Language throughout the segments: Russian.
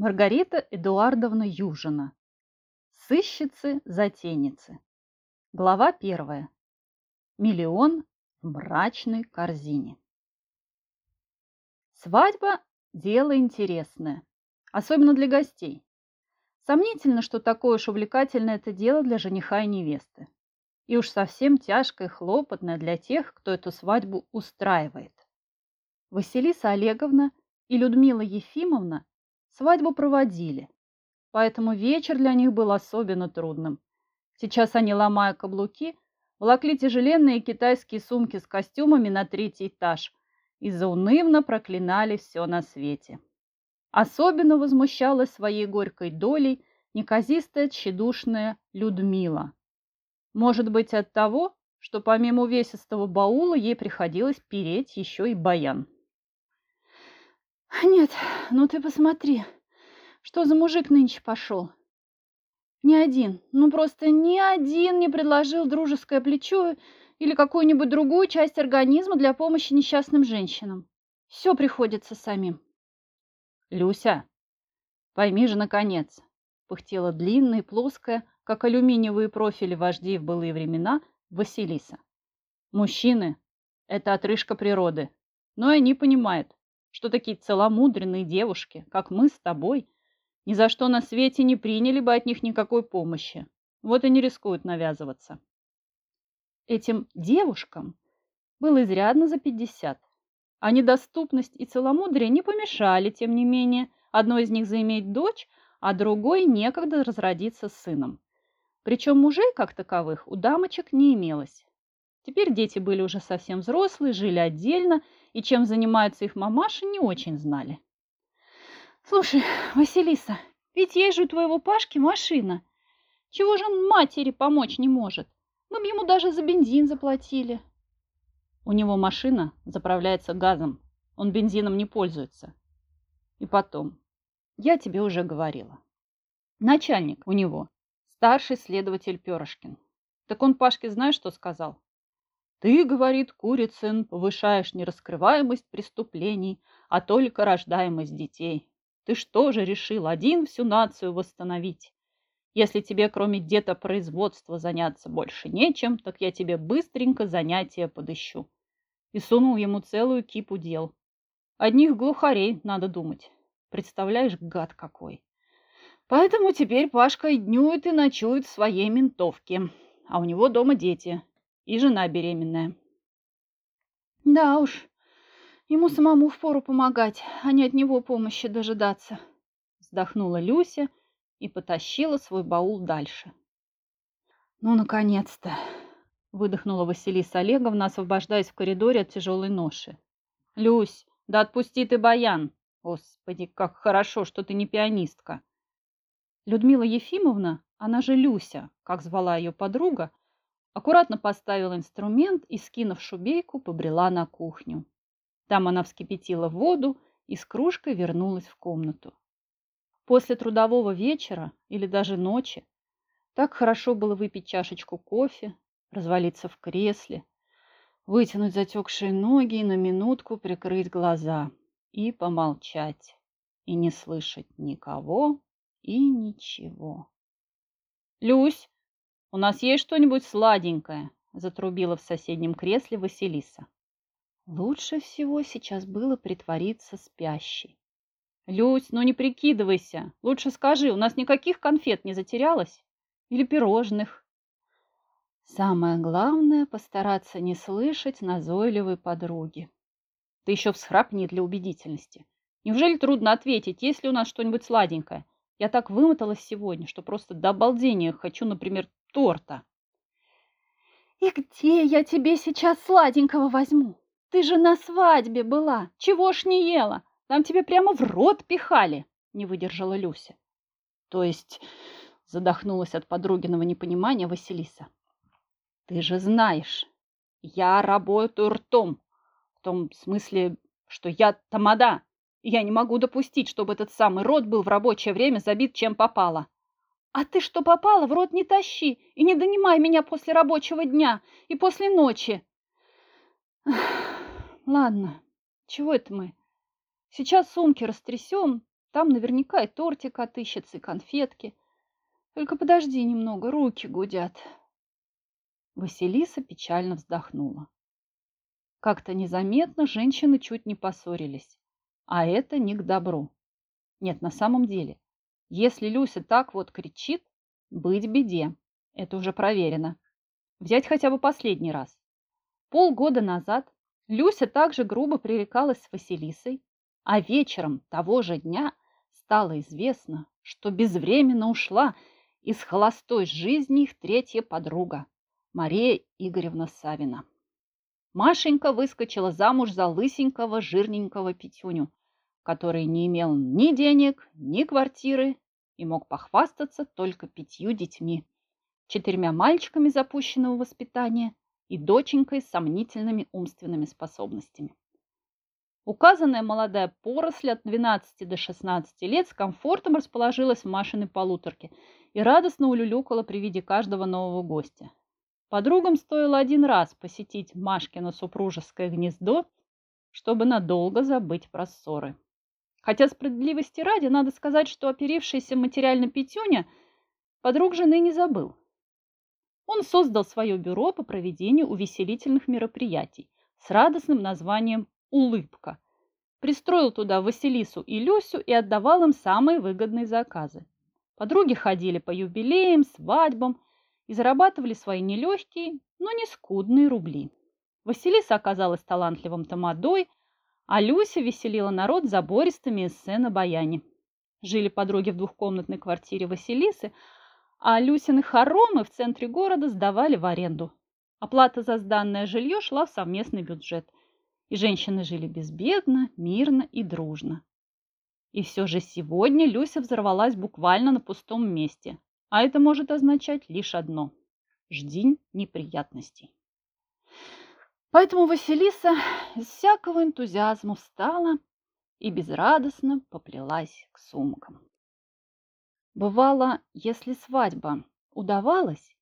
Маргарита Эдуардовна Южина. Сыщицы-затейницы. Глава первая. Миллион в мрачной корзине. Свадьба – дело интересное, особенно для гостей. Сомнительно, что такое уж увлекательное это дело для жениха и невесты. И уж совсем тяжкое и хлопотное для тех, кто эту свадьбу устраивает. Василиса Олеговна и Людмила Ефимовна Свадьбу проводили, поэтому вечер для них был особенно трудным. Сейчас они, ломая каблуки, волокли тяжеленные китайские сумки с костюмами на третий этаж и заунывно проклинали все на свете. Особенно возмущалась своей горькой долей неказистая тщедушная Людмила. Может быть, от того, что помимо увесистого баула ей приходилось переть еще и баян. Нет, ну ты посмотри, что за мужик нынче пошел. Ни один, ну просто ни один не предложил дружеское плечо или какую-нибудь другую часть организма для помощи несчастным женщинам. Все приходится самим. Люся, пойми же, наконец, пыхтела длинная, плоская, как алюминиевые профили вождей в былые времена, Василиса. Мужчины – это отрыжка природы, но и они понимают, что такие целомудренные девушки, как мы с тобой, ни за что на свете не приняли бы от них никакой помощи. Вот и не рискуют навязываться. Этим девушкам было изрядно за пятьдесят, а недоступность и целомудрие не помешали, тем не менее, одной из них заиметь дочь, а другой некогда разродиться сыном. Причем мужей, как таковых, у дамочек не имелось. Теперь дети были уже совсем взрослые, жили отдельно и чем занимаются их мамаши, не очень знали. Слушай, Василиса, ведь есть же у твоего Пашки машина. Чего же он матери помочь не может? Мы бы ему даже за бензин заплатили. У него машина заправляется газом. Он бензином не пользуется. И потом, я тебе уже говорила. Начальник у него, старший следователь Перышкин. Так он Пашке знаешь, что сказал? Ты, говорит Курицын, повышаешь не раскрываемость преступлений, а только рождаемость детей. Ты что же решил один всю нацию восстановить? Если тебе кроме детопроизводства заняться больше нечем, так я тебе быстренько занятия подыщу. И сунул ему целую кипу дел. Одних глухарей надо думать. Представляешь, гад какой. Поэтому теперь Пашка и днюет, и ночует в своей ментовке. А у него дома дети и жена беременная. Да уж, ему самому впору помогать, а не от него помощи дожидаться. Вздохнула Люся и потащила свой баул дальше. Ну, наконец-то, выдохнула Василиса Олеговна, освобождаясь в коридоре от тяжелой ноши. Люсь, да отпусти ты баян. Господи, как хорошо, что ты не пианистка. Людмила Ефимовна, она же Люся, как звала ее подруга, аккуратно поставила инструмент и, скинув шубейку, побрела на кухню. Там она вскипятила воду и с кружкой вернулась в комнату. После трудового вечера или даже ночи так хорошо было выпить чашечку кофе, развалиться в кресле, вытянуть затекшие ноги и на минутку прикрыть глаза и помолчать, и не слышать никого и ничего. «Люсь, «У нас есть что-нибудь сладенькое?» – затрубила в соседнем кресле Василиса. Лучше всего сейчас было притвориться спящей. «Люсь, ну не прикидывайся. Лучше скажи, у нас никаких конфет не затерялось? Или пирожных?» Самое главное – постараться не слышать назойливой подруги. Ты еще всхрапни для убедительности. Неужели трудно ответить, есть ли у нас что-нибудь сладенькое? Я так вымоталась сегодня, что просто до обалдения хочу, например, торта. И где я тебе сейчас сладенького возьму? Ты же на свадьбе была. Чего ж не ела? Там тебе прямо в рот пихали, не выдержала Люся. То есть задохнулась от подругиного непонимания Василиса. Ты же знаешь, я работаю ртом. В том смысле, что я тамада. Я не могу допустить, чтобы этот самый рот был в рабочее время забит чем попало. А ты что попало, в рот не тащи и не донимай меня после рабочего дня и после ночи. Ладно, чего это мы? Сейчас сумки растрясем, Там наверняка и тортик отыщется, и конфетки. Только подожди немного, руки гудят. Василиса печально вздохнула. Как-то незаметно женщины чуть не поссорились. А это не к добру. Нет, на самом деле, если Люся так вот кричит, быть беде. Это уже проверено. Взять хотя бы последний раз. Полгода назад Люся также грубо пререкалась с Василисой, а вечером того же дня стало известно, что безвременно ушла из холостой жизни их третья подруга Мария Игоревна Савина. Машенька выскочила замуж за лысенького жирненького Петюню, который не имел ни денег, ни квартиры и мог похвастаться только пятью детьми, четырьмя мальчиками запущенного воспитания и доченькой с сомнительными умственными способностями. Указанная молодая поросль от 12 до 16 лет с комфортом расположилась в Машиной полуторке и радостно улюлюкала при виде каждого нового гостя. Подругам стоило один раз посетить Машкино супружеское гнездо, чтобы надолго забыть про ссоры. Хотя справедливости ради надо сказать, что оперившийся материально Петюня подруг жены не забыл. Он создал свое бюро по проведению увеселительных мероприятий с радостным названием «Улыбка». Пристроил туда Василису и Люсю и отдавал им самые выгодные заказы. Подруги ходили по юбилеям, свадьбам и зарабатывали свои нелегкие, но не скудные рубли. Василиса оказалась талантливым тамадой, а Люся веселила народ забористыми эссе на баяне. Жили подруги в двухкомнатной квартире Василисы, а Люсины хоромы в центре города сдавали в аренду. Оплата за сданное жилье шла в совместный бюджет. И женщины жили безбедно, мирно и дружно. И все же сегодня Люся взорвалась буквально на пустом месте. А это может означать лишь одно – жди неприятностей. Поэтому Василиса из всякого энтузиазма встала и безрадостно поплелась к сумкам. Бывало, если свадьба удавалась,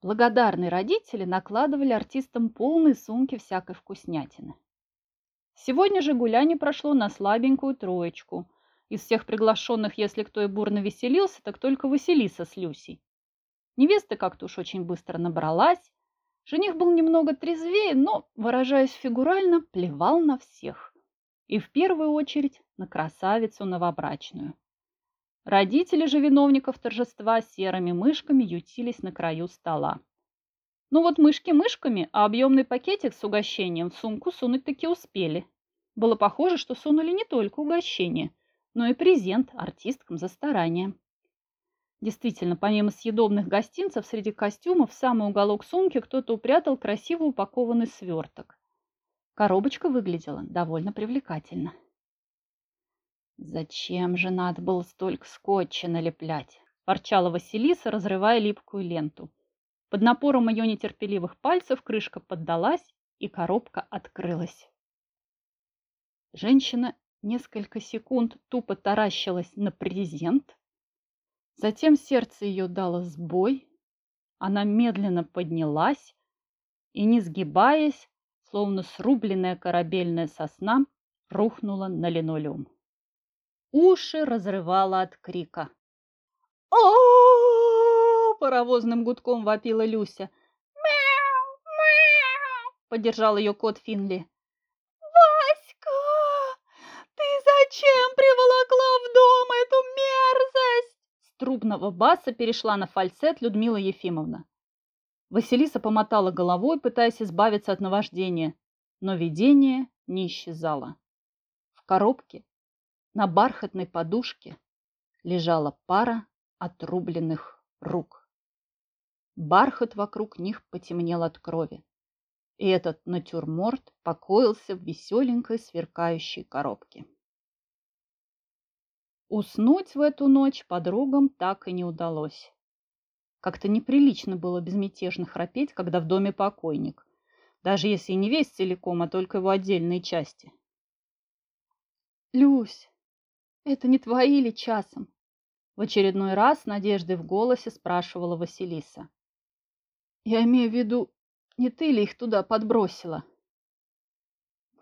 благодарные родители накладывали артистам полные сумки всякой вкуснятины. Сегодня же гуляние прошло на слабенькую троечку. Из всех приглашенных, если кто и бурно веселился, так только Василиса с Люсей. Невеста как-то уж очень быстро набралась, Жених был немного трезвее, но, выражаясь фигурально, плевал на всех. И в первую очередь на красавицу новобрачную. Родители же виновников торжества серыми мышками ютились на краю стола. Ну вот мышки мышками, а объемный пакетик с угощением в сумку сунуть таки успели. Было похоже, что сунули не только угощение, но и презент артисткам за старание. Действительно, помимо съедобных гостинцев, среди костюмов в самый уголок сумки кто-то упрятал красиво упакованный сверток. Коробочка выглядела довольно привлекательно. «Зачем же надо было столько скотча налеплять?» – ворчала Василиса, разрывая липкую ленту. Под напором ее нетерпеливых пальцев крышка поддалась, и коробка открылась. Женщина несколько секунд тупо таращилась на презент, Затем сердце ее дало сбой, она медленно поднялась и, не сгибаясь, словно срубленная корабельная сосна, рухнула на линолеум. Уши разрывало от крика. о паровозным гудком вопила Люся. «Мяу! Мяу!» — поддержал ее кот Финли. «Васька, ты зачем приволокла в дом эту мерзость?» Трубного баса перешла на фальцет Людмила Ефимовна. Василиса помотала головой, пытаясь избавиться от наваждения, но видение не исчезало. В коробке на бархатной подушке лежала пара отрубленных рук. Бархат вокруг них потемнел от крови, и этот натюрморт покоился в веселенькой сверкающей коробке. Уснуть в эту ночь подругам так и не удалось. Как-то неприлично было безмятежно храпеть, когда в доме покойник, даже если не весь целиком, а только его отдельные части. «Люсь, это не твои ли часом?» В очередной раз с надеждой в голосе спрашивала Василиса. «Я имею в виду, не ты ли их туда подбросила?»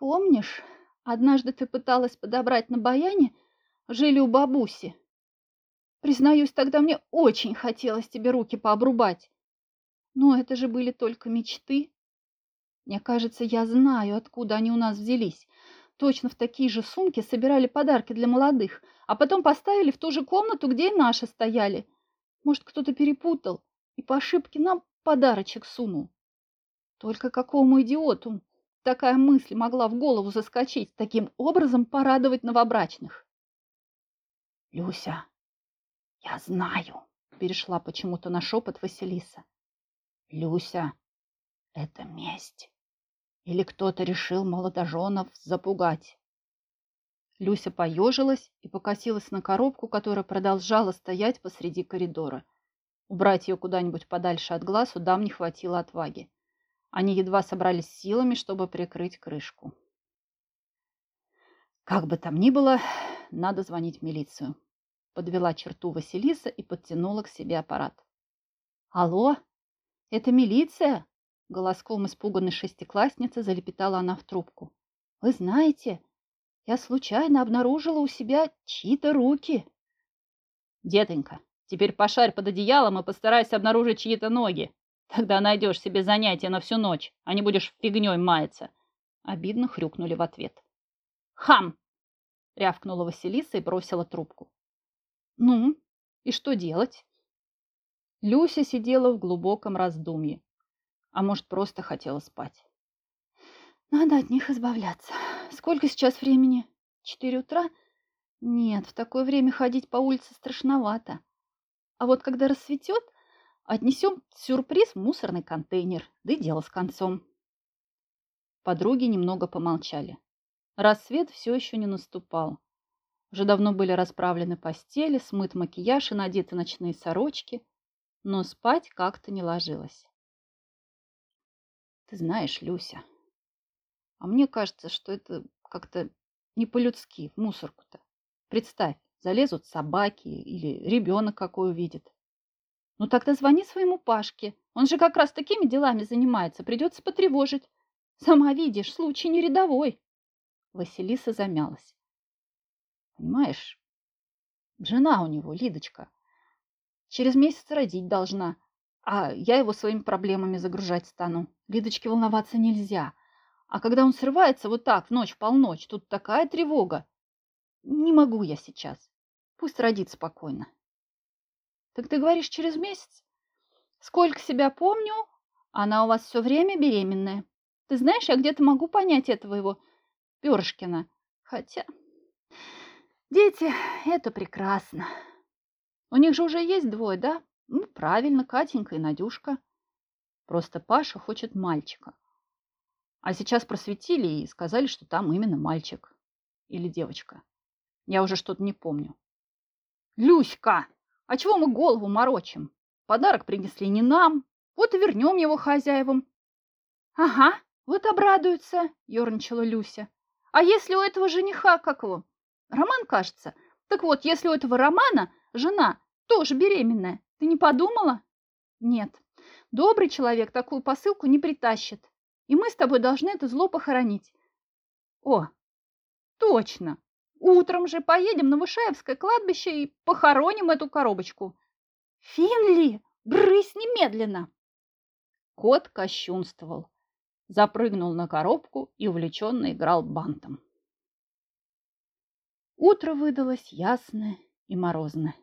«Помнишь, однажды ты пыталась подобрать на баяне жили у бабуси. Признаюсь, тогда мне очень хотелось тебе руки пообрубать. Но это же были только мечты. Мне кажется, я знаю, откуда они у нас взялись. Точно в такие же сумки собирали подарки для молодых, а потом поставили в ту же комнату, где и наши стояли. Может, кто-то перепутал и по ошибке нам подарочек сунул. Только какому идиоту такая мысль могла в голову заскочить, таким образом порадовать новобрачных? Люся, я знаю, перешла почему-то на шепот Василиса. Люся, это месть. Или кто-то решил молодоженов запугать. Люся поежилась и покосилась на коробку, которая продолжала стоять посреди коридора. Убрать ее куда-нибудь подальше от глаз у дам не хватило отваги. Они едва собрались силами, чтобы прикрыть крышку. Как бы там ни было, надо звонить в милицию. Подвела черту Василиса и подтянула к себе аппарат. Алло, это милиция? Голоском испуганной шестиклассницы залепетала она в трубку. Вы знаете, я случайно обнаружила у себя чьи-то руки. Детонька, теперь пошарь под одеялом и постарайся обнаружить чьи-то ноги. Тогда найдешь себе занятие на всю ночь, а не будешь фигней маяться. Обидно хрюкнули в ответ. Хам! Рявкнула Василиса и бросила трубку. Ну, и что делать? Люся сидела в глубоком раздумье. А может, просто хотела спать. Надо от них избавляться. Сколько сейчас времени? Четыре утра? Нет, в такое время ходить по улице страшновато. А вот когда рассветет, Отнесем сюрприз в мусорный контейнер, да и дело с концом. Подруги немного помолчали. Рассвет все еще не наступал. Уже давно были расправлены постели, смыт макияж и надеты ночные сорочки, но спать как-то не ложилось. Ты знаешь, Люся, а мне кажется, что это как-то не по-людски, в мусорку-то. Представь, залезут собаки или ребенок какой увидит. Ну тогда звони своему Пашке. Он же как раз такими делами занимается. Придется потревожить. Сама видишь, случай не рядовой. Василиса замялась. Понимаешь, жена у него, Лидочка. Через месяц родить должна. А я его своими проблемами загружать стану. Лидочке волноваться нельзя. А когда он срывается вот так, в ночь, полночь, тут такая тревога. Не могу я сейчас. Пусть родит спокойно. Так ты говоришь, через месяц? Сколько себя помню, она у вас все время беременная. Ты знаешь, я где-то могу понять этого его Перышкина. Хотя дети – это прекрасно. У них же уже есть двое, да? Ну, правильно, Катенька и Надюшка. Просто Паша хочет мальчика. А сейчас просветили и сказали, что там именно мальчик или девочка. Я уже что-то не помню. Люська! А чего мы голову морочим? Подарок принесли не нам, вот и вернем его хозяевам. Ага, вот обрадуются, ерничала Люся. А если у этого жениха, как его? Роман, кажется. Так вот, если у этого Романа жена тоже беременная, ты не подумала? Нет, добрый человек такую посылку не притащит. И мы с тобой должны это зло похоронить. О, точно, Утром же поедем на Вышаевское кладбище и похороним эту коробочку. Финли, брысь немедленно! Кот кощунствовал, запрыгнул на коробку и увлеченно играл бантом. Утро выдалось ясное и морозное.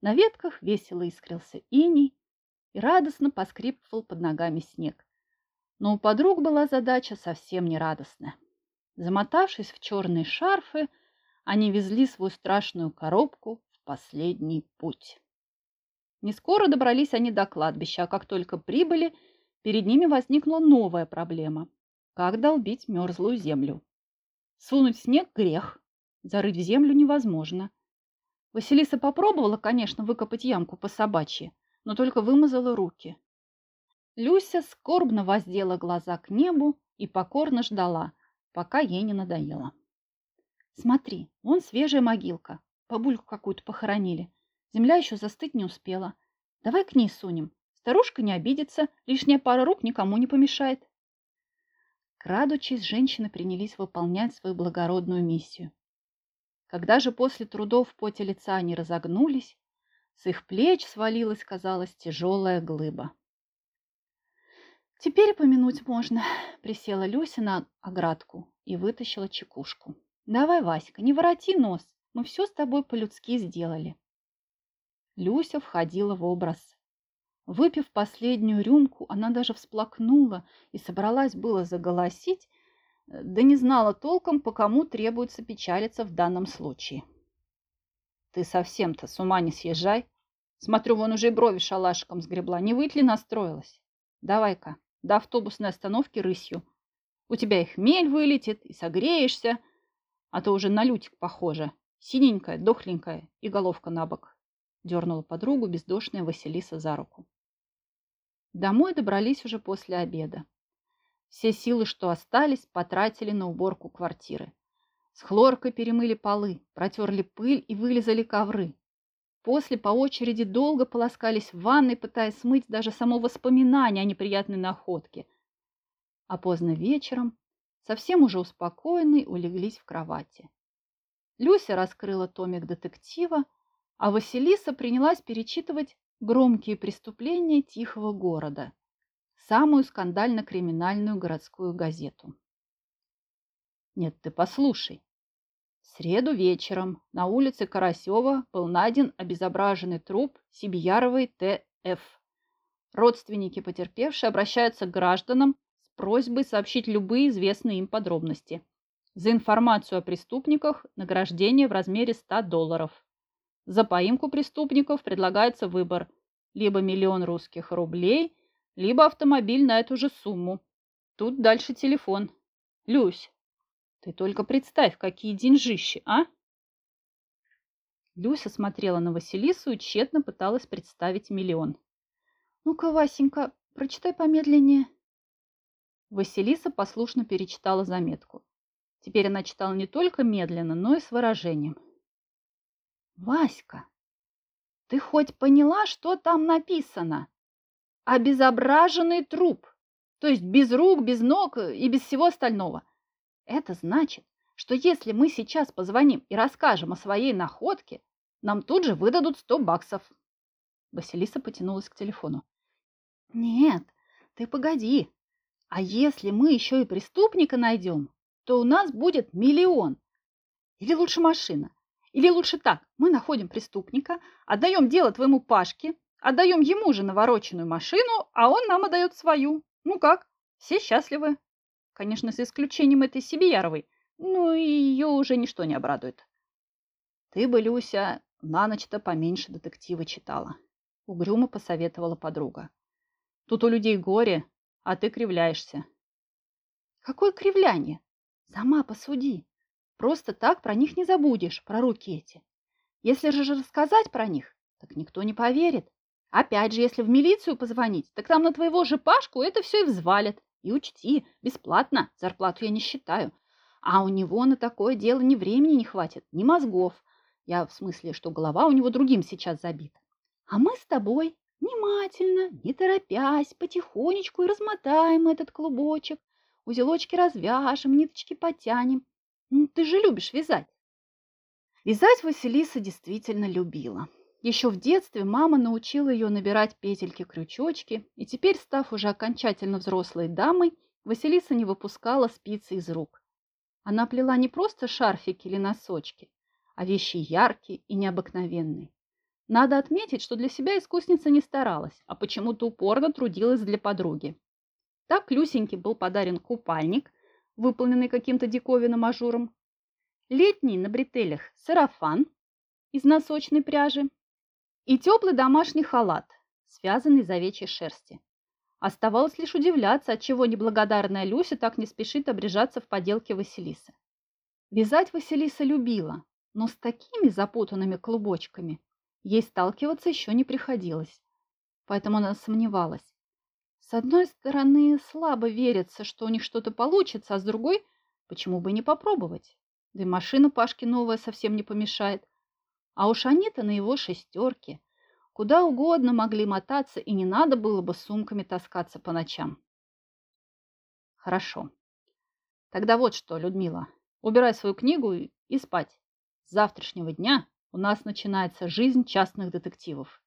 На ветках весело искрился иней и радостно поскрипывал под ногами снег. Но у подруг была задача совсем не радостная. Замотавшись в черные шарфы, они везли свою страшную коробку в последний путь. Не скоро добрались они до кладбища, а как только прибыли, перед ними возникла новая проблема. Как долбить мерзлую землю? Сунуть снег – грех, зарыть в землю невозможно. Василиса попробовала, конечно, выкопать ямку по собачьи, но только вымазала руки. Люся скорбно воздела глаза к небу и покорно ждала – пока ей не надоело. Смотри, вон свежая могилка. Бабульку какую-то похоронили. Земля еще застыть не успела. Давай к ней сунем. Старушка не обидится, лишняя пара рук никому не помешает. Крадучись, женщины принялись выполнять свою благородную миссию. Когда же после трудов в поте лица они разогнулись, с их плеч свалилась, казалось, тяжелая глыба. «Теперь помянуть можно», — присела Люся на оградку и вытащила чекушку. «Давай, Васька, не вороти нос, мы все с тобой по-людски сделали». Люся входила в образ. Выпив последнюю рюмку, она даже всплакнула и собралась было заголосить, да не знала толком, по кому требуется печалиться в данном случае. «Ты совсем-то с ума не съезжай. Смотрю, вон уже и брови шалашиком сгребла. Не выть ли настроилась? Давай-ка, до автобусной остановки рысью. У тебя и хмель вылетит, и согреешься, а то уже на лютик похоже. Синенькая, дохленькая и головка на бок. Дернула подругу бездошная Василиса за руку. Домой добрались уже после обеда. Все силы, что остались, потратили на уборку квартиры. С хлоркой перемыли полы, протерли пыль и вылезали ковры. После по очереди долго полоскались в ванной, пытаясь смыть даже само воспоминание о неприятной находке. А поздно вечером, совсем уже успокоенные, улеглись в кровати. Люся раскрыла томик детектива, а Василиса принялась перечитывать громкие преступления тихого города, самую скандально-криминальную городскую газету. Нет, ты послушай, среду вечером на улице Карасева был найден обезображенный труп Сибияровой Т.Ф. Родственники потерпевшей обращаются к гражданам с просьбой сообщить любые известные им подробности. За информацию о преступниках награждение в размере 100 долларов. За поимку преступников предлагается выбор либо миллион русских рублей, либо автомобиль на эту же сумму. Тут дальше телефон. Люсь, ты только представь, какие деньжищи, а? Люся смотрела на Василису и тщетно пыталась представить миллион. Ну-ка, Васенька, прочитай помедленнее. Василиса послушно перечитала заметку. Теперь она читала не только медленно, но и с выражением. Васька, ты хоть поняла, что там написано? Обезображенный труп, то есть без рук, без ног и без всего остального – это значит, что если мы сейчас позвоним и расскажем о своей находке, нам тут же выдадут 100 баксов. Василиса потянулась к телефону. Нет, ты погоди. А если мы еще и преступника найдем, то у нас будет миллион. Или лучше машина. Или лучше так, мы находим преступника, отдаем дело твоему Пашке, отдаем ему же навороченную машину, а он нам отдает свою. Ну как, все счастливы. Конечно, с исключением этой Сибияровой. Ну, и ее уже ничто не обрадует. Ты бы, Люся, на ночь-то поменьше детектива читала. Угрюмо посоветовала подруга. Тут у людей горе, а ты кривляешься. Какое кривляние? Сама посуди. Просто так про них не забудешь, про руки эти. Если же рассказать про них, так никто не поверит. Опять же, если в милицию позвонить, так там на твоего же Пашку это все и взвалят. И учти, бесплатно, зарплату я не считаю. А у него на такое дело ни времени не хватит, ни мозгов. Я в смысле, что голова у него другим сейчас забита. А мы с тобой внимательно, не торопясь, потихонечку и размотаем этот клубочек. Узелочки развяжем, ниточки потянем. Ну, ты же любишь вязать. Вязать Василиса действительно любила. Еще в детстве мама научила ее набирать петельки-крючочки, и теперь, став уже окончательно взрослой дамой, Василиса не выпускала спицы из рук. Она плела не просто шарфики или носочки, а вещи яркие и необыкновенные. Надо отметить, что для себя искусница не старалась, а почему-то упорно трудилась для подруги. Так Люсеньке был подарен купальник, выполненный каким-то диковинным ажуром, летний на бретелях сарафан из носочной пряжи и теплый домашний халат, связанный из овечьей шерсти. Оставалось лишь удивляться, отчего неблагодарная Люся так не спешит обряжаться в поделке Василисы. Вязать Василиса любила, но с такими запутанными клубочками ей сталкиваться еще не приходилось. Поэтому она сомневалась. С одной стороны, слабо верится, что у них что-то получится, а с другой, почему бы не попробовать? Да и машина Пашки новая совсем не помешает. А уж они-то на его шестерке. Куда угодно могли мотаться, и не надо было бы сумками таскаться по ночам. Хорошо. Тогда вот что, Людмила, убирай свою книгу и спать. С завтрашнего дня у нас начинается жизнь частных детективов.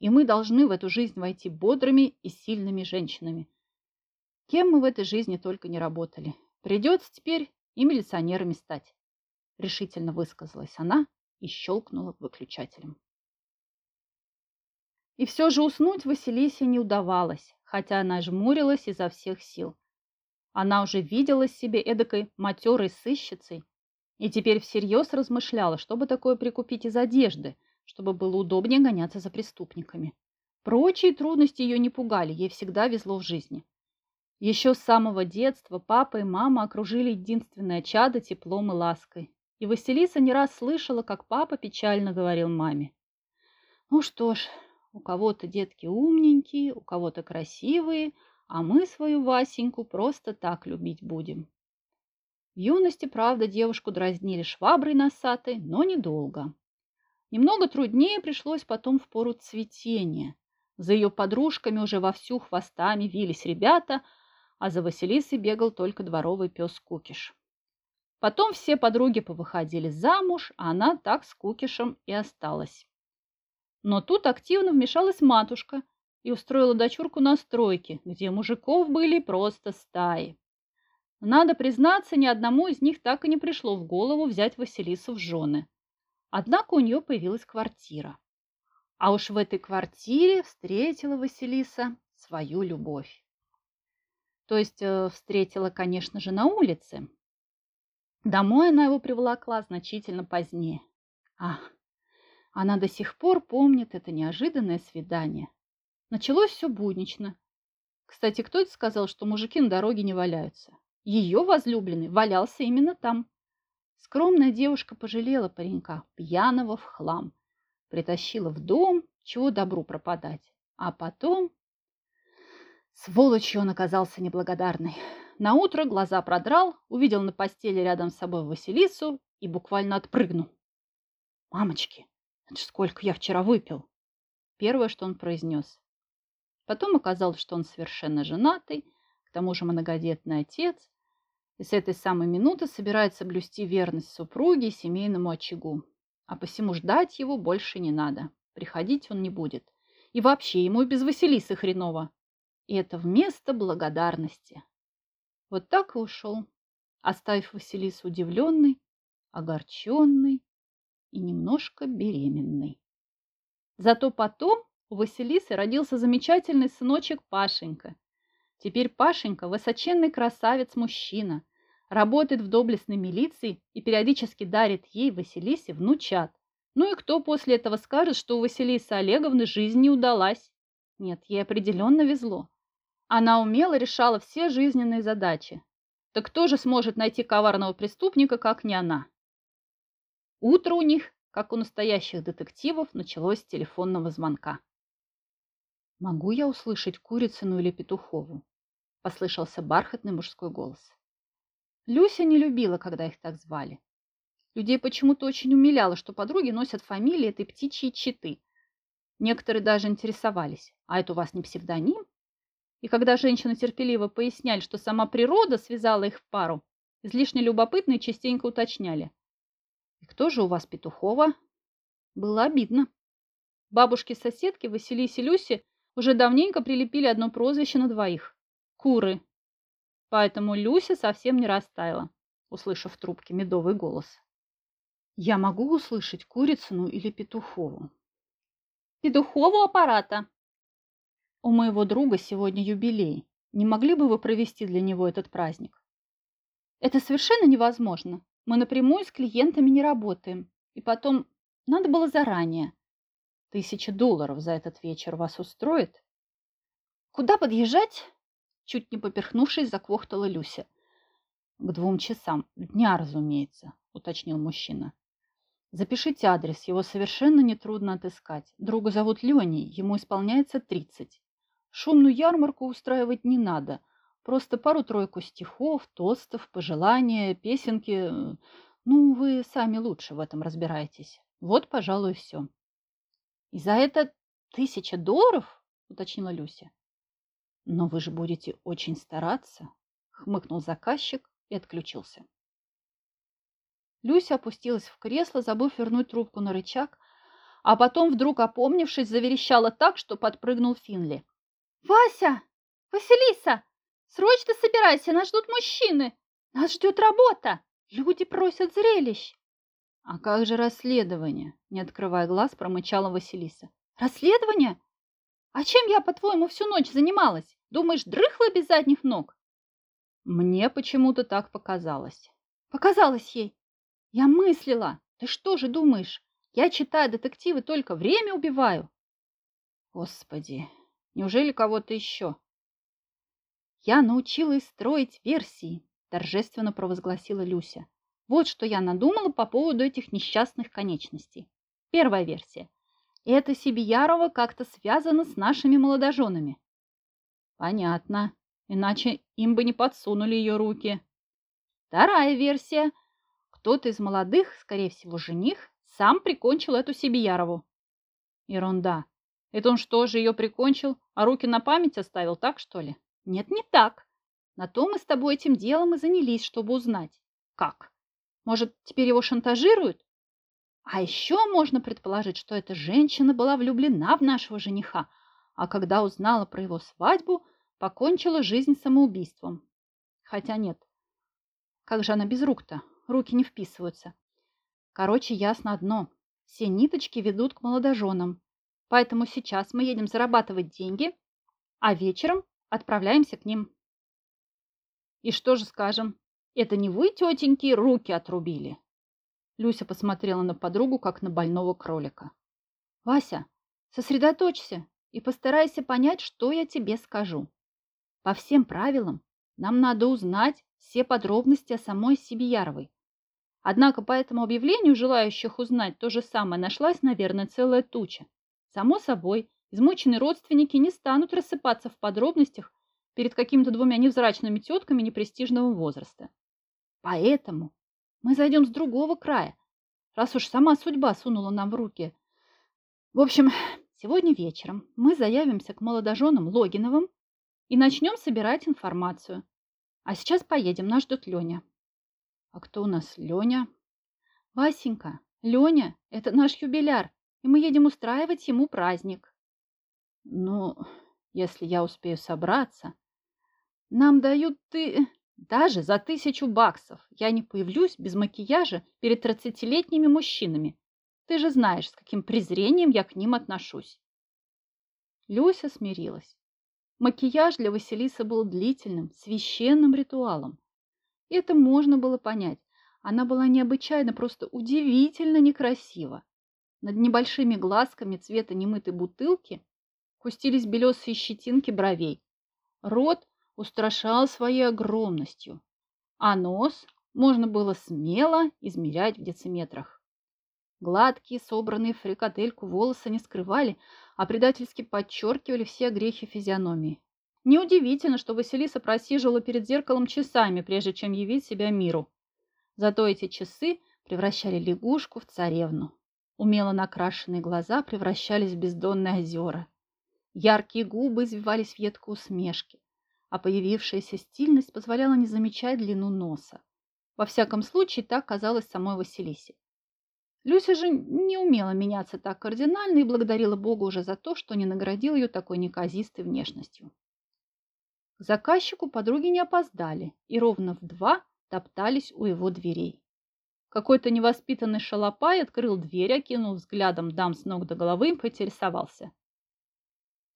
И мы должны в эту жизнь войти бодрыми и сильными женщинами. Кем мы в этой жизни только не работали. Придется теперь и милиционерами стать. Решительно высказалась она и щелкнула выключателем. И все же уснуть Василисе не удавалось, хотя она жмурилась изо всех сил. Она уже видела себе эдакой матерой сыщицей и теперь всерьез размышляла, чтобы такое прикупить из одежды, чтобы было удобнее гоняться за преступниками. Прочие трудности ее не пугали, ей всегда везло в жизни. Еще с самого детства папа и мама окружили единственное чадо теплом и лаской. И Василиса не раз слышала, как папа печально говорил маме. «Ну что ж, у кого-то детки умненькие, у кого-то красивые, а мы свою Васеньку просто так любить будем. В юности, правда, девушку дразнили шваброй носатой, но недолго. Немного труднее пришлось потом в пору цветения. За ее подружками уже вовсю хвостами вились ребята, а за Василисой бегал только дворовый пес Кукиш. Потом все подруги повыходили замуж, а она так с Кукишем и осталась. Но тут активно вмешалась матушка и устроила дочурку на стройке, где мужиков были просто стаи. Надо признаться, ни одному из них так и не пришло в голову взять Василису в жены. Однако у нее появилась квартира. А уж в этой квартире встретила Василиса свою любовь. То есть э, встретила, конечно же, на улице. Домой она его приволокла значительно позднее. Ах, она до сих пор помнит это неожиданное свидание. Началось все буднично. Кстати, кто это сказал, что мужики на дороге не валяются? Ее возлюбленный валялся именно там. Скромная девушка пожалела паренька, пьяного в хлам. Притащила в дом, чего добру пропадать. А потом... Сволочью он оказался неблагодарный. На утро глаза продрал, увидел на постели рядом с собой Василису и буквально отпрыгнул. «Мамочки, это сколько я вчера выпил!» Первое, что он произнес. Потом оказалось, что он совершенно женатый, к тому же многодетный отец, и с этой самой минуты собирается блюсти верность супруге и семейному очагу. А посему ждать его больше не надо. Приходить он не будет. И вообще ему и без Василисы хреново. И это вместо благодарности. Вот так и ушел, оставив Василису удивленной, огорченной и немножко беременной. Зато потом у Василисы родился замечательный сыночек Пашенька. Теперь Пашенька – высоченный красавец-мужчина, работает в доблестной милиции и периодически дарит ей, Василисе, внучат. Ну и кто после этого скажет, что у Василисы Олеговны жизнь не удалась? Нет, ей определенно везло. Она умело решала все жизненные задачи. Так кто же сможет найти коварного преступника, как не она? Утро у них, как у настоящих детективов, началось с телефонного звонка. «Могу я услышать Курицыну или Петухову?» – послышался бархатный мужской голос. Люся не любила, когда их так звали. Людей почему-то очень умиляло, что подруги носят фамилии этой птичьей читы. Некоторые даже интересовались, а это у вас не псевдоним? И когда женщины терпеливо поясняли, что сама природа связала их в пару, излишне любопытные частенько уточняли. И кто же у вас Петухова? Было обидно. Бабушки-соседки Василисе и Люсе уже давненько прилепили одно прозвище на двоих – Куры. Поэтому Люся совсем не растаяла, услышав в трубке медовый голос. Я могу услышать Курицыну или Петухову? Петухову аппарата. У моего друга сегодня юбилей. Не могли бы вы провести для него этот праздник? Это совершенно невозможно. Мы напрямую с клиентами не работаем. И потом, надо было заранее. Тысяча долларов за этот вечер вас устроит? Куда подъезжать? Чуть не поперхнувшись, заквохтала Люся. К двум часам. Дня, разумеется, уточнил мужчина. Запишите адрес, его совершенно нетрудно отыскать. Друга зовут Леней, ему исполняется тридцать. Шумную ярмарку устраивать не надо. Просто пару-тройку стихов, тостов, пожелания, песенки. Ну, вы сами лучше в этом разбираетесь. Вот, пожалуй, все. И за это тысяча долларов? Уточнила Люся. Но вы же будете очень стараться, хмыкнул заказчик и отключился. Люся опустилась в кресло, забыв вернуть трубку на рычаг, а потом, вдруг опомнившись, заверещала так, что подпрыгнул Финли. «Вася! Василиса! Срочно собирайся, нас ждут мужчины! Нас ждет работа! Люди просят зрелищ!» «А как же расследование?» – не открывая глаз, промычала Василиса. «Расследование? А чем я, по-твоему, всю ночь занималась? Думаешь, дрыхла без задних ног?» Мне почему-то так показалось. Показалось ей. Я мыслила. Ты что же думаешь? Я читаю детективы, только время убиваю. Господи, неужели кого-то еще? Я научилась строить версии, торжественно провозгласила Люся. Вот что я надумала по поводу этих несчастных конечностей. Первая версия. Это Сибиярова как-то связано с нашими молодоженами. Понятно. Иначе им бы не подсунули ее руки. Вторая версия. Кто-то из молодых, скорее всего, жених, сам прикончил эту Сибиярову. Ерунда. Это он что же ее прикончил, а руки на память оставил, так что ли? Нет, не так. На то мы с тобой этим делом и занялись, чтобы узнать. Как? Может, теперь его шантажируют? А еще можно предположить, что эта женщина была влюблена в нашего жениха, а когда узнала про его свадьбу, покончила жизнь самоубийством. Хотя нет. Как же она без рук-то? Руки не вписываются. Короче, ясно одно. Все ниточки ведут к молодоженам. Поэтому сейчас мы едем зарабатывать деньги, а вечером отправляемся к ним. И что же скажем? Это не вы, тетеньки, руки отрубили? Люся посмотрела на подругу, как на больного кролика. Вася, сосредоточься и постарайся понять, что я тебе скажу. По всем правилам нам надо узнать все подробности о самой Сибияровой. Однако по этому объявлению желающих узнать то же самое нашлась, наверное, целая туча. Само собой, измученные родственники не станут рассыпаться в подробностях перед какими-то двумя невзрачными тетками непрестижного возраста. Поэтому мы зайдем с другого края, раз уж сама судьба сунула нам в руки. В общем, сегодня вечером мы заявимся к молодоженам Логиновым и начнем собирать информацию. А сейчас поедем, нас ждет Леня. А кто у нас Леня? Васенька, Леня – это наш юбиляр, и мы едем устраивать ему праздник. Ну, если я успею собраться. Нам дают ты... Даже за тысячу баксов я не появлюсь без макияжа перед тридцатилетними мужчинами. Ты же знаешь, с каким презрением я к ним отношусь. Люся смирилась. Макияж для Василисы был длительным, священным ритуалом. И это можно было понять. Она была необычайно, просто удивительно некрасива. Над небольшими глазками цвета немытой бутылки кустились белесые щетинки бровей. Рот устрашал своей огромностью, а нос можно было смело измерять в дециметрах. Гладкие, собранные фрикадельку волосы не скрывали, а предательски подчеркивали все грехи физиономии. Неудивительно, что Василиса просиживала перед зеркалом часами, прежде чем явить себя миру. Зато эти часы превращали лягушку в царевну. Умело накрашенные глаза превращались в бездонные озера. Яркие губы извивались в едкой усмешке, а появившаяся стильность позволяла не замечать длину носа. Во всяком случае, так казалось самой Василисе. Люся же не умела меняться так кардинально и благодарила Бога уже за то, что не наградил ее такой неказистой внешностью. К заказчику подруги не опоздали и ровно в два топтались у его дверей. Какой-то невоспитанный шалопай открыл дверь, окинул взглядом дам с ног до головы и поинтересовался.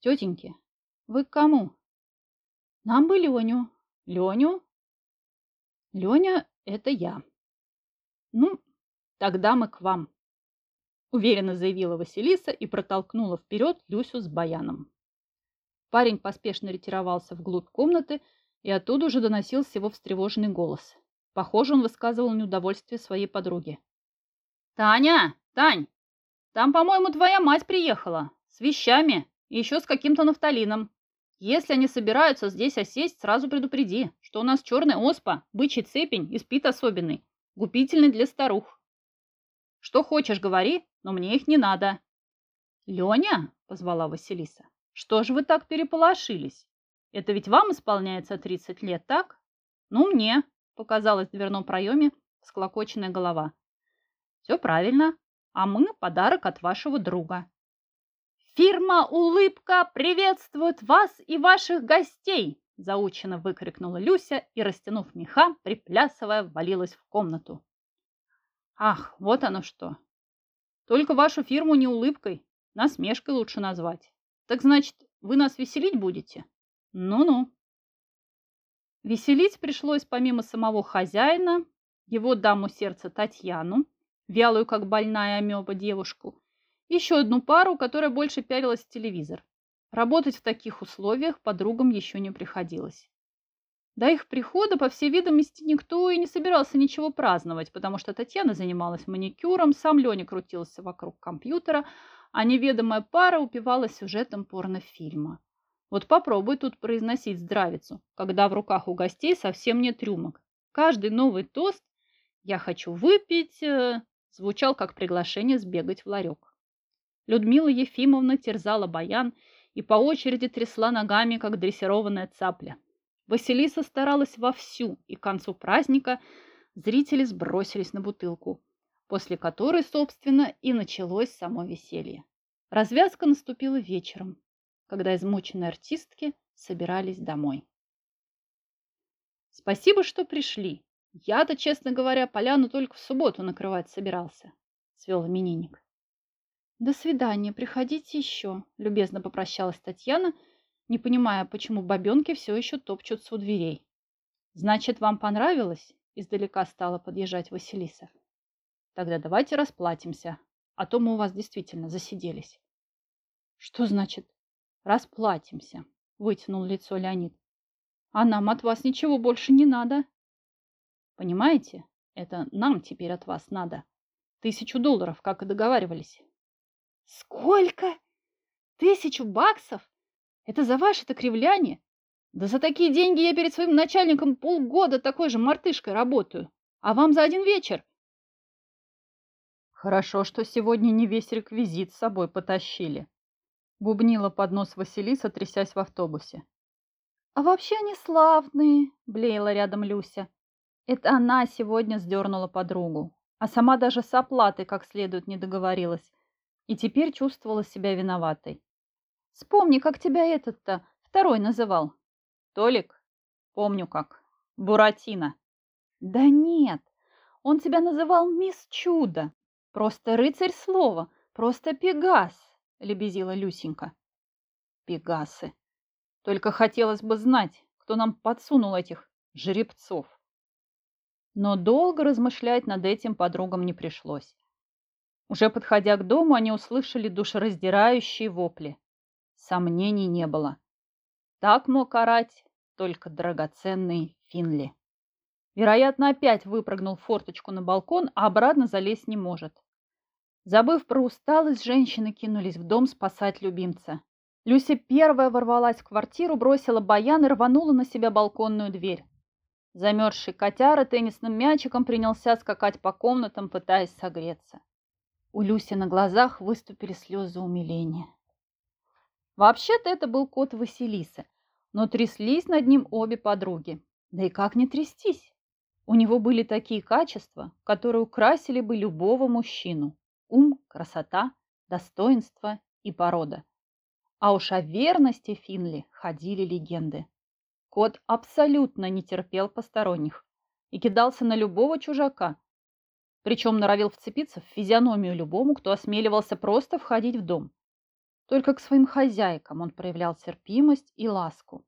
«Тетеньки, вы к кому?» «Нам бы Леню». «Леню?» «Леня – это я». «Ну, Тогда мы к вам, уверенно заявила Василиса и протолкнула вперед Люсю с баяном. Парень поспешно ретировался вглубь комнаты, и оттуда уже доносился его встревоженный голос. Похоже, он высказывал неудовольствие своей подруге. «Таня! Тань! Там, по-моему, твоя мать приехала. С вещами и еще с каким-то нафталином. Если они собираются здесь осесть, сразу предупреди, что у нас черная оспа, бычий цепень и спит особенный, губительный для старух. Что хочешь, говори, но мне их не надо. Леня, позвала Василиса, что же вы так переполошились? Это ведь вам исполняется 30 лет, так? Ну, мне, показалось в дверном проеме всклокоченная голова. Все правильно, а мы подарок от вашего друга. Фирма «Улыбка» приветствует вас и ваших гостей! Заученно выкрикнула Люся и, растянув меха, приплясывая, ввалилась в комнату. Ах, вот оно что. Только вашу фирму не улыбкой, насмешкой лучше назвать. Так значит, вы нас веселить будете? Ну-ну. Веселить пришлось помимо самого хозяина, его даму сердца Татьяну, вялую, как больная амеба девушку, еще одну пару, которая больше пялилась в телевизор. Работать в таких условиях подругам еще не приходилось. До их прихода, по всей видимости, никто и не собирался ничего праздновать, потому что Татьяна занималась маникюром, сам Леня крутился вокруг компьютера, а неведомая пара упивалась сюжетом порнофильма. Вот попробуй тут произносить здравицу, когда в руках у гостей совсем нет рюмок. Каждый новый тост «я хочу выпить» э, звучал как приглашение сбегать в ларек. Людмила Ефимовна терзала баян и по очереди трясла ногами, как дрессированная цапля. Василиса старалась вовсю, и к концу праздника зрители сбросились на бутылку, после которой, собственно, и началось само веселье. Развязка наступила вечером, когда измученные артистки собирались домой. Спасибо, что пришли. Я-то, честно говоря, поляну только в субботу накрывать собирался, свел именинник. До свидания, приходите еще, любезно попрощалась Татьяна, не понимая, почему бабенки все еще топчутся у дверей. Значит, вам понравилось? Издалека стала подъезжать Василиса. Тогда давайте расплатимся, а то мы у вас действительно засиделись. Что значит Расплатимся, вытянул лицо Леонид. А нам от вас ничего больше не надо. Понимаете, это нам теперь от вас надо. Тысячу долларов, как и договаривались. Сколько? Тысячу баксов? Это за ваше-то кривляние? Да за такие деньги я перед своим начальником полгода такой же мартышкой работаю. А вам за один вечер? Хорошо, что сегодня не весь реквизит с собой потащили. Бубнила под нос Василиса, трясясь в автобусе. «А вообще они славные!» – блеяла рядом Люся. Это она сегодня сдернула подругу, а сама даже с оплатой как следует не договорилась и теперь чувствовала себя виноватой. «Вспомни, как тебя этот-то второй называл». «Толик?» «Помню как. Буратино». «Да нет, он тебя называл мисс Чудо. Просто рыцарь слова, просто Пегас лебезила Люсенька. Пегасы. Только хотелось бы знать, кто нам подсунул этих жеребцов. Но долго размышлять над этим подругам не пришлось. Уже подходя к дому, они услышали душераздирающие вопли. Сомнений не было. Так мог орать только драгоценный Финли. Вероятно, опять выпрыгнул форточку на балкон, а обратно залезть не может. Забыв про усталость, женщины кинулись в дом спасать любимца. Люся первая ворвалась в квартиру, бросила баян и рванула на себя балконную дверь. Замерзший котяра теннисным мячиком принялся скакать по комнатам, пытаясь согреться. У Люси на глазах выступили слезы умиления. Вообще-то это был кот Василисы, но тряслись над ним обе подруги. Да и как не трястись? У него были такие качества, которые украсили бы любого мужчину ум, красота, достоинство и порода. А уж о верности Финли ходили легенды. Кот абсолютно не терпел посторонних и кидался на любого чужака, причем норовил вцепиться в физиономию любому, кто осмеливался просто входить в дом. Только к своим хозяйкам он проявлял терпимость и ласку.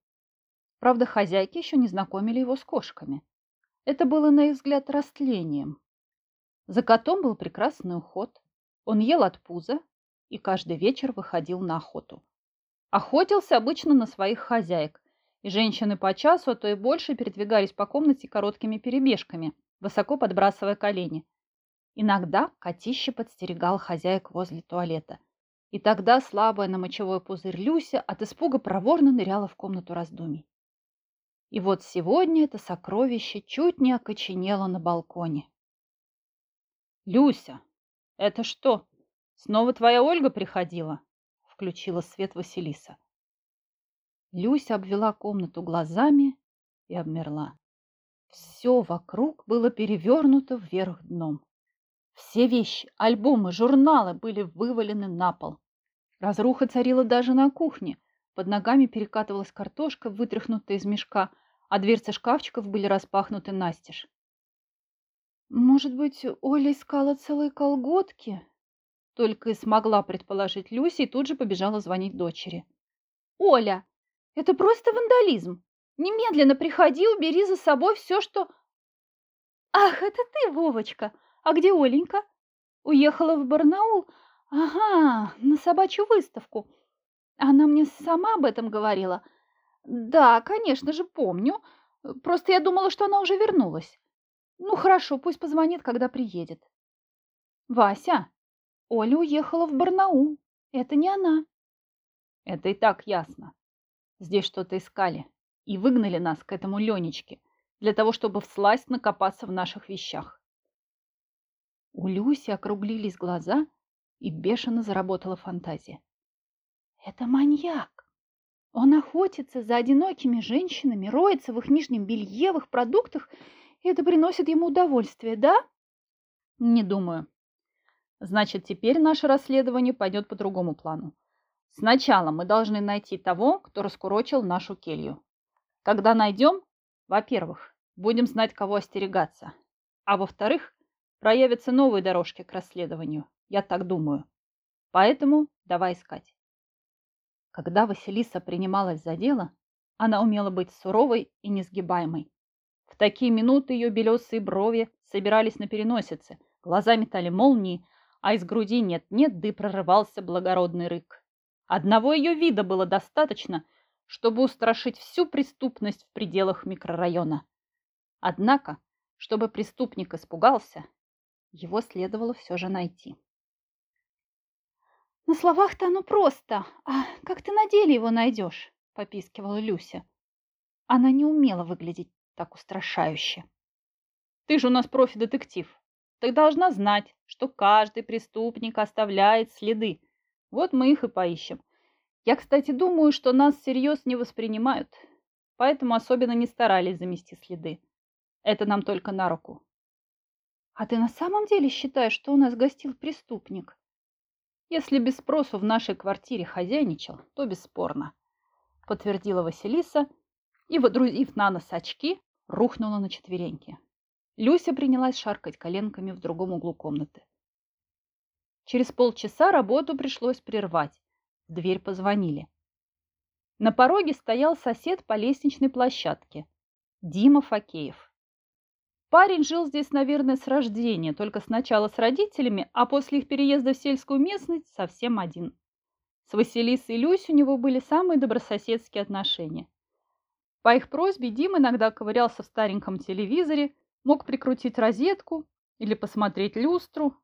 Правда, хозяйки еще не знакомили его с кошками. Это было, на их взгляд, растлением. За котом был прекрасный уход. Он ел от пуза и каждый вечер выходил на охоту. Охотился обычно на своих хозяек, и женщины по часу, а то и больше передвигались по комнате короткими перебежками, высоко подбрасывая колени. Иногда котище подстерегал хозяек возле туалета. И тогда слабая на мочевой пузырь Люся от испуга проворно ныряла в комнату раздумий. И вот сегодня это сокровище чуть не окоченело на балконе. «Люся, «Это что, снова твоя Ольга приходила?» – включила свет Василиса. Люся обвела комнату глазами и обмерла. Все вокруг было перевернуто вверх дном. Все вещи, альбомы, журналы были вывалены на пол. Разруха царила даже на кухне. Под ногами перекатывалась картошка, вытряхнутая из мешка, а дверцы шкафчиков были распахнуты настежь. Может быть, Оля искала целые колготки? Только и смогла предположить Люси и тут же побежала звонить дочери. Оля, это просто вандализм. Немедленно приходи, убери за собой все, что... Ах, это ты, Вовочка. А где Оленька? Уехала в Барнаул? Ага, на собачью выставку. Она мне сама об этом говорила. Да, конечно же, помню. Просто я думала, что она уже вернулась. Ну, хорошо, пусть позвонит, когда приедет. Вася, Оля уехала в Барнаул. Это не она. Это и так ясно. Здесь что-то искали и выгнали нас к этому Ленечке для того, чтобы всласть накопаться в наших вещах. У Люси округлились глаза, и бешено заработала фантазия. Это маньяк. Он охотится за одинокими женщинами, роется в их нижнем белье, в их продуктах, и это приносит ему удовольствие, да? Не думаю. Значит, теперь наше расследование пойдет по другому плану. Сначала мы должны найти того, кто раскурочил нашу келью. Когда найдем, во-первых, будем знать, кого остерегаться. А во-вторых, проявятся новые дорожки к расследованию. Я так думаю. Поэтому давай искать. Когда Василиса принималась за дело, она умела быть суровой и несгибаемой. В такие минуты ее белесые брови собирались на переносице, глаза метали молнии, а из груди нет-нет, да и прорывался благородный рык. Одного ее вида было достаточно, чтобы устрашить всю преступность в пределах микрорайона. Однако, чтобы преступник испугался, его следовало все же найти. «На словах-то оно просто, а как ты на деле его найдешь?» – попискивала Люся. Она не умела выглядеть так устрашающе. «Ты же у нас профи-детектив так должна знать, что каждый преступник оставляет следы. Вот мы их и поищем. Я, кстати, думаю, что нас всерьез не воспринимают, поэтому особенно не старались замести следы. Это нам только на руку. А ты на самом деле считаешь, что у нас гостил преступник? Если без спросу в нашей квартире хозяйничал, то бесспорно, подтвердила Василиса и, водрузив на нос очки, рухнула на четвереньки. Люся принялась шаркать коленками в другом углу комнаты. Через полчаса работу пришлось прервать. В дверь позвонили. На пороге стоял сосед по лестничной площадке. Дима Факеев. Парень жил здесь, наверное, с рождения, только сначала с родителями, а после их переезда в сельскую местность совсем один. С Василисой и Люсь у него были самые добрососедские отношения. По их просьбе Дима иногда ковырялся в стареньком телевизоре, мог прикрутить розетку или посмотреть люстру,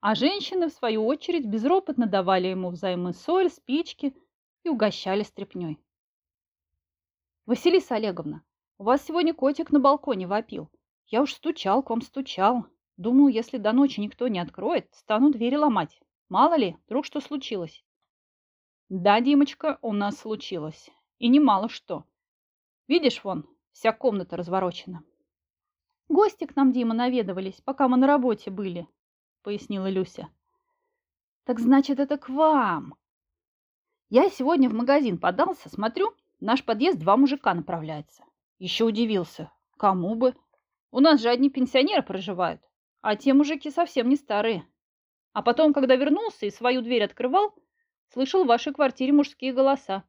а женщины, в свою очередь, безропотно давали ему взаймы соль, спички и угощали стряпнёй. «Василиса Олеговна, у вас сегодня котик на балконе вопил. Я уж стучал к вам, стучал. Думал, если до ночи никто не откроет, стану двери ломать. Мало ли, вдруг что случилось». «Да, Димочка, у нас случилось. И немало что. Видишь, вон, вся комната разворочена. Гости к нам, Дима, наведывались, пока мы на работе были, пояснила Люся. Так значит, это к вам. Я сегодня в магазин подался, смотрю, наш подъезд два мужика направляется. Еще удивился. Кому бы? У нас же одни пенсионеры проживают, а те мужики совсем не старые. А потом, когда вернулся и свою дверь открывал, слышал в вашей квартире мужские голоса.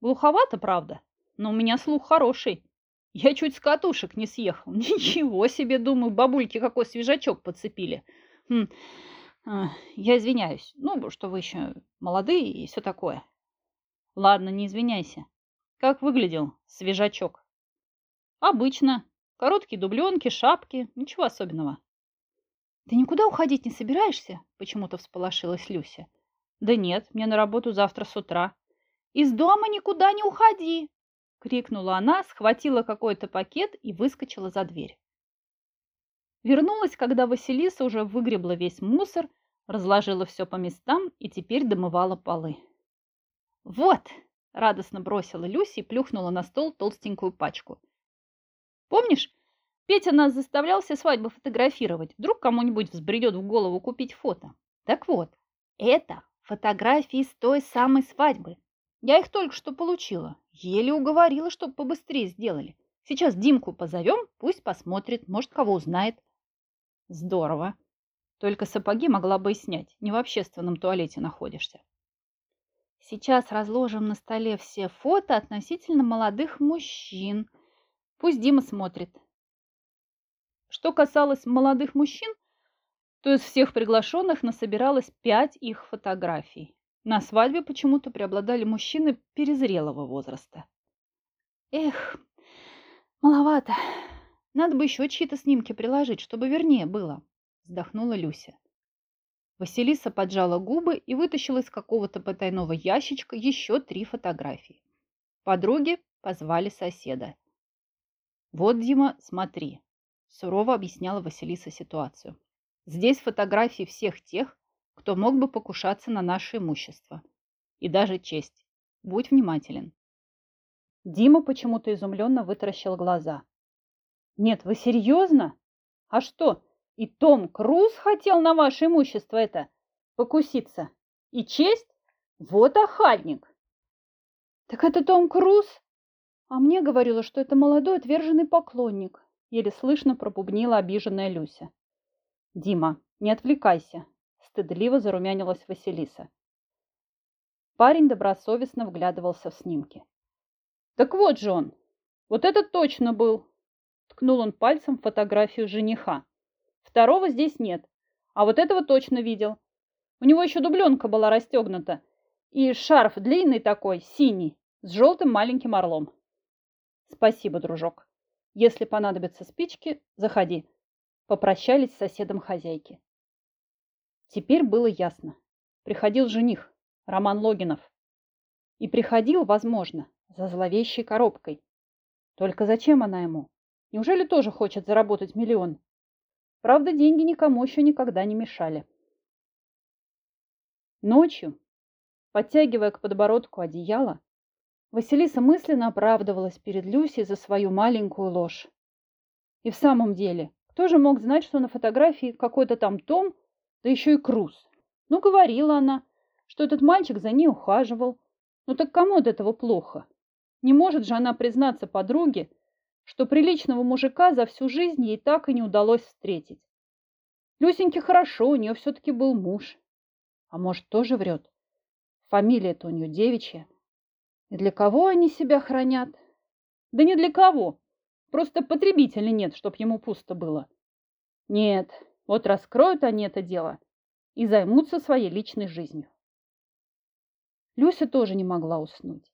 Глуховато, правда, но у меня слух хороший. Я чуть с катушек не съехал. Ничего себе, думаю, бабульки какой свежачок подцепили. Хм. А, я извиняюсь. Ну, что вы еще молодые и все такое. Ладно, не извиняйся. Как выглядел свежачок? Обычно. Короткие дубленки, шапки. Ничего особенного. Ты никуда уходить не собираешься? Почему-то всполошилась Люся. Да нет, мне на работу завтра с утра. Из дома никуда не уходи, крикнула она, схватила какой-то пакет и выскочила за дверь. Вернулась, когда Василиса уже выгребла весь мусор, разложила все по местам и теперь домывала полы. «Вот!» – радостно бросила Люси и плюхнула на стол толстенькую пачку. «Помнишь, Петя нас заставлял все свадьбы фотографировать. Вдруг кому-нибудь взбредет в голову купить фото. Так вот, это фотографии с той самой свадьбы. Я их только что получила. Еле уговорила, чтобы побыстрее сделали. Сейчас Димку позовем, пусть посмотрит, может, кого узнает. Здорово. Только сапоги могла бы и снять. Не в общественном туалете находишься. Сейчас разложим на столе все фото относительно молодых мужчин. Пусть Дима смотрит. Что касалось молодых мужчин, то из всех приглашенных насобиралось пять их фотографий. На свадьбе почему-то преобладали мужчины перезрелого возраста. Эх, маловато. Надо бы еще чьи-то снимки приложить, чтобы вернее было, вздохнула Люся. Василиса поджала губы и вытащила из какого-то потайного ящичка еще три фотографии. Подруги позвали соседа. «Вот, Дима, смотри», – сурово объясняла Василиса ситуацию. «Здесь фотографии всех тех, кто мог бы покушаться на наше имущество. И даже честь. Будь внимателен. Дима почему-то изумленно вытаращил глаза. Нет, вы серьезно? А что, и Том Круз хотел на ваше имущество это покуситься? И честь? Вот охальник! Так это Том Круз? А мне говорила, что это молодой отверженный поклонник. Еле слышно пробубнила обиженная Люся. Дима, не отвлекайся, Стыдливо зарумянилась Василиса. Парень добросовестно вглядывался в снимки. Так вот же он. Вот этот точно был. Ткнул он пальцем фотографию жениха. Второго здесь нет. А вот этого точно видел. У него еще дубленка была расстегнута. И шарф длинный такой, синий, с желтым маленьким орлом. Спасибо, дружок. Если понадобятся спички, заходи. Попрощались с соседом хозяйки. Теперь было ясно. Приходил жених, Роман Логинов. И приходил, возможно, за зловещей коробкой. Только зачем она ему? Неужели тоже хочет заработать миллион? Правда, деньги никому еще никогда не мешали. Ночью, подтягивая к подбородку одеяло, Василиса мысленно оправдывалась перед Люсей за свою маленькую ложь. И в самом деле, кто же мог знать, что на фотографии какой-то там Том да еще и Круз. Ну, говорила она, что этот мальчик за ней ухаживал. Ну так кому от этого плохо? Не может же она признаться подруге, что приличного мужика за всю жизнь ей так и не удалось встретить. Люсеньке хорошо, у нее все-таки был муж. А может, тоже врет? Фамилия-то у нее девичья. И для кого они себя хранят? Да не для кого. Просто потребителя нет, чтоб ему пусто было. Нет, вот раскроют они это дело и займутся своей личной жизнью. Люся тоже не могла уснуть.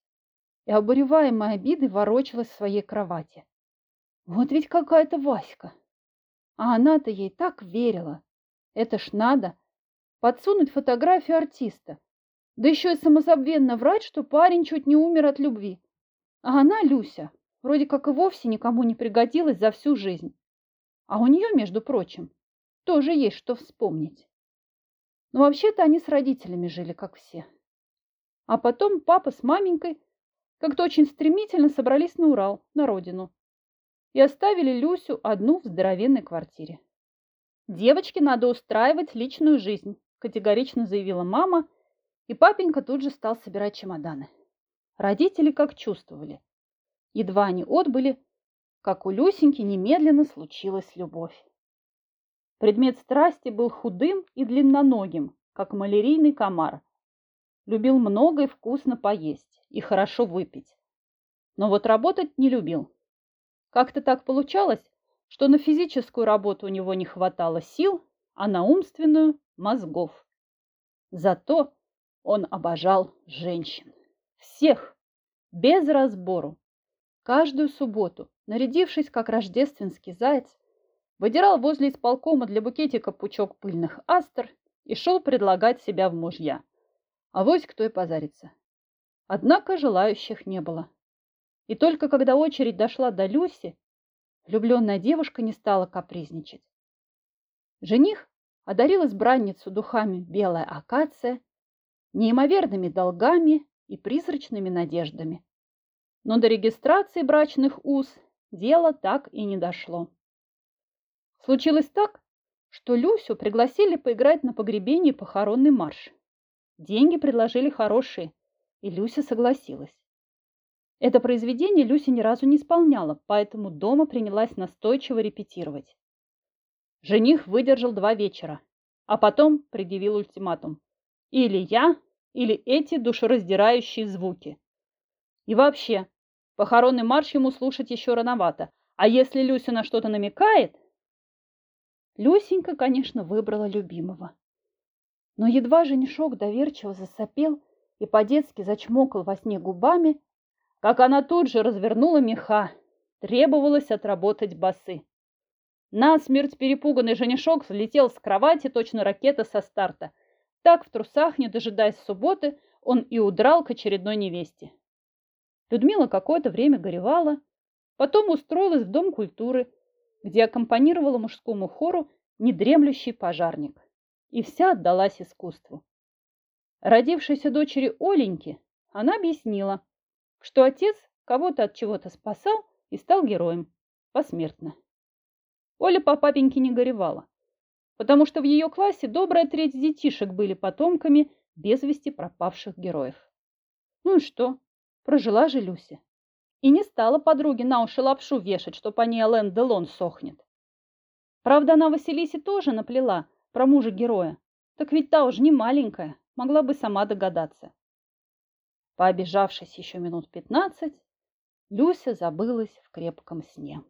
И, обуреваемая обидой, ворочалась в своей кровати. Вот ведь какая-то Васька. А она-то ей так верила. Это ж надо. Подсунуть фотографию артиста. Да еще и самозабвенно врать, что парень чуть не умер от любви. А она, Люся, вроде как и вовсе никому не пригодилась за всю жизнь. А у нее, между прочим, тоже есть что вспомнить. Но вообще-то они с родителями жили, как все. А потом папа с маменькой как-то очень стремительно собрались на Урал, на родину, и оставили Люсю одну в здоровенной квартире. «Девочке надо устраивать личную жизнь», – категорично заявила мама, и папенька тут же стал собирать чемоданы. Родители как чувствовали. Едва они отбыли, как у Люсеньки немедленно случилась любовь. Предмет страсти был худым и длинноногим, как малярийный комар. Любил много и вкусно поесть и хорошо выпить. Но вот работать не любил. Как-то так получалось, что на физическую работу у него не хватало сил, а на умственную – мозгов. Зато он обожал женщин. Всех, без разбору. Каждую субботу, нарядившись как рождественский заяц, выдирал возле исполкома для букетика пучок пыльных астр и шел предлагать себя в мужья. А вось кто и позарится. Однако желающих не было. И только когда очередь дошла до Люси, влюбленная девушка не стала капризничать. Жених одарил избранницу духами белая акация, неимоверными долгами и призрачными надеждами. Но до регистрации брачных уз дело так и не дошло. Случилось так, что Люсю пригласили поиграть на погребении похоронный марш. Деньги предложили хорошие, и Люся согласилась. Это произведение Люся ни разу не исполняла, поэтому дома принялась настойчиво репетировать. Жених выдержал два вечера, а потом предъявил ультиматум. Или я, или эти душераздирающие звуки. И вообще, похоронный марш ему слушать еще рановато, а если Люся на что-то намекает... Люсенька, конечно, выбрала любимого. Но едва женишок доверчиво засопел и по-детски зачмокал во сне губами, как она тут же развернула меха. Требовалось отработать басы. Насмерть перепуганный женишок взлетел с кровати, точно ракета со старта. Так, в трусах, не дожидаясь субботы, он и удрал к очередной невесте. Людмила какое-то время горевала, потом устроилась в Дом культуры, где аккомпанировала мужскому хору недремлющий пожарник, и вся отдалась искусству. Родившейся дочери Оленьки она объяснила, что отец кого-то от чего-то спасал и стал героем посмертно. Оля по папеньке не горевала, потому что в ее классе добрая треть детишек были потомками без вести пропавших героев. Ну и что? Прожила же Люся. И не стала подруге на уши лапшу вешать, что по ней Ален Делон сохнет. Правда, она Василисе тоже наплела про мужа героя. Так ведь та уж не маленькая, могла бы сама догадаться. Пообижавшись еще минут пятнадцать, Люся забылась в крепком сне.